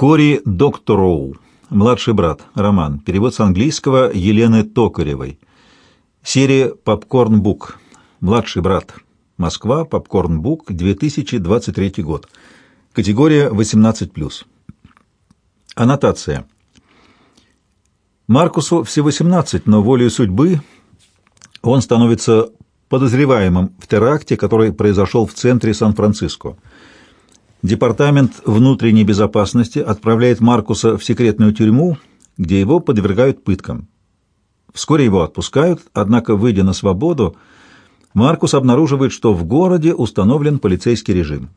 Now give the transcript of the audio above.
Кори Доктороу, младший брат, роман, перевод с английского Елены Токаревой. Серия «Попкорн Бук», младший брат, Москва, Попкорн Бук, 2023 год. Категория 18+. Аннотация. Маркусу всего 17, но волею судьбы он становится подозреваемым в теракте, который произошел в центре Сан-Франциско. Департамент внутренней безопасности отправляет Маркуса в секретную тюрьму, где его подвергают пыткам. Вскоре его отпускают, однако, выйдя на свободу, Маркус обнаруживает, что в городе установлен полицейский режим.